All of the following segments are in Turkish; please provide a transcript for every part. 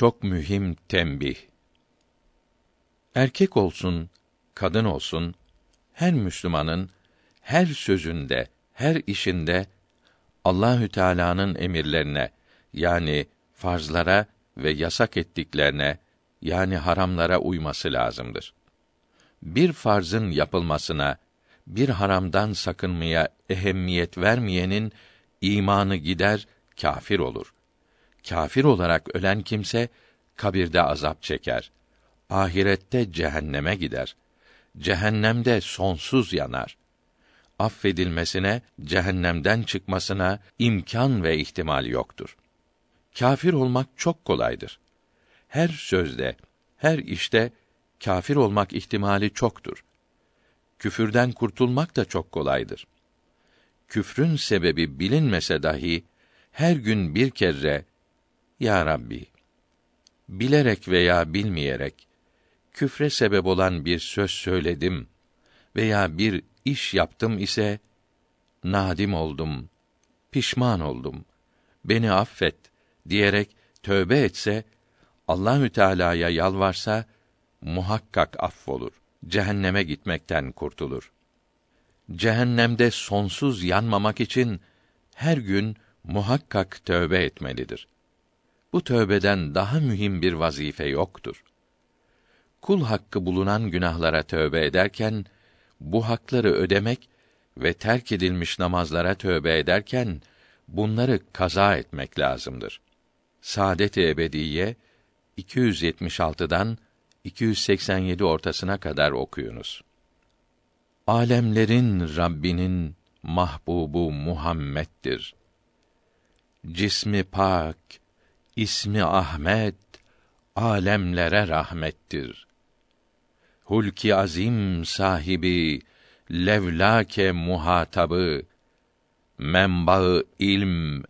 Çok mühim tembih. Erkek olsun, kadın olsun, her Müslümanın her sözünde, her işinde Allahü Teala'nın emirlerine yani farzlara ve yasak ettiklerine yani haramlara uyması lazımdır. Bir farzın yapılmasına, bir haramdan sakınmaya ehemmiyet vermeyenin imanı gider, kafir olur. Kafir olarak ölen kimse kabirde azap çeker. Ahirette cehenneme gider. Cehennemde sonsuz yanar. Affedilmesine, cehennemden çıkmasına imkan ve ihtimal yoktur. Kafir olmak çok kolaydır. Her sözde, her işte kafir olmak ihtimali çoktur. Küfürden kurtulmak da çok kolaydır. Küfrün sebebi bilinmese dahi her gün bir kere ya Rabbi bilerek veya bilmeyerek küfre sebep olan bir söz söyledim veya bir iş yaptım ise nadim oldum, pişman oldum. Beni affet diyerek tövbe etse Allahü Teala'ya yalvarsa muhakkak affolur. Cehenneme gitmekten kurtulur. Cehennemde sonsuz yanmamak için her gün muhakkak tövbe etmelidir. Bu tövbeden daha mühim bir vazife yoktur. Kul hakkı bulunan günahlara tövbe ederken bu hakları ödemek ve terk edilmiş namazlara tövbe ederken bunları kaza etmek lazımdır. Saadet-i Ebediye 276'dan 287 ortasına kadar okuyunuz. Alemlerin Rabbinin mahbubu Muhammed'dir. Cismi pak, ismi Ahmet, alemlere rahmettir. Hulki azim sahibi, levlake muhatabı, menbaı ilm,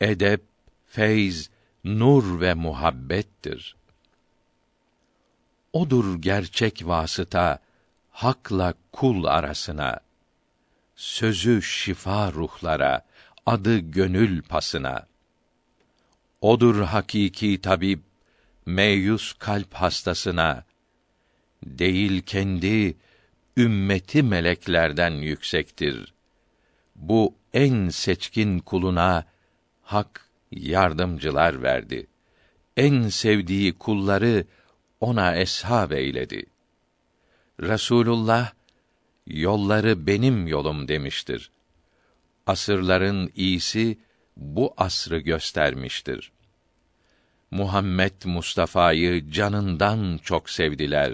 edep, feyz, nur ve muhabbettir. Odur gerçek vasıta hakla kul arasına. Sözü şifa ruhlara, adı gönül pasına. Odur hakiki tabip, meyus kalp hastasına. Değil kendi, ümmeti meleklerden yüksektir. Bu en seçkin kuluna hak yardımcılar verdi. En sevdiği kulları ona eshab eyledi. Resulullah yolları benim yolum demiştir. Asırların iyisi bu asrı göstermiştir. Muhammed Mustafa'yı canından çok sevdiler.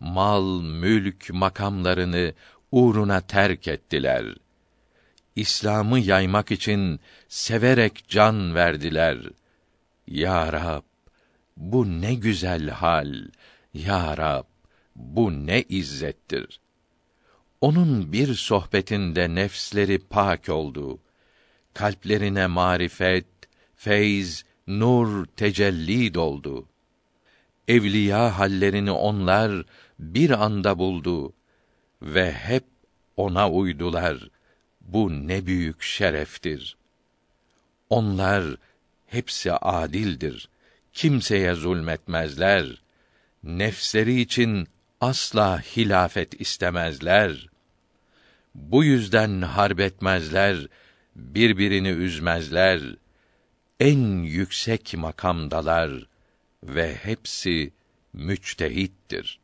Mal, mülk, makamlarını uğruna terk ettiler. İslam'ı yaymak için severek can verdiler. Ya Rab, bu ne güzel hal. Ya Rab, bu ne izzettir. Onun bir sohbetinde nefsleri pak oldu. Kalplerine marifet, feyz, nur tecelli doldu. Evliya hallerini onlar bir anda buldu ve hep ona uydular. Bu ne büyük şereftir. Onlar hepsi adildir kimseye zulmetmezler. Nefsleri için asla hilafet istemezler. Bu yüzden harbetmezler, birbirini üzmezler. En yüksek makamdalar ve hepsi müçtehittir.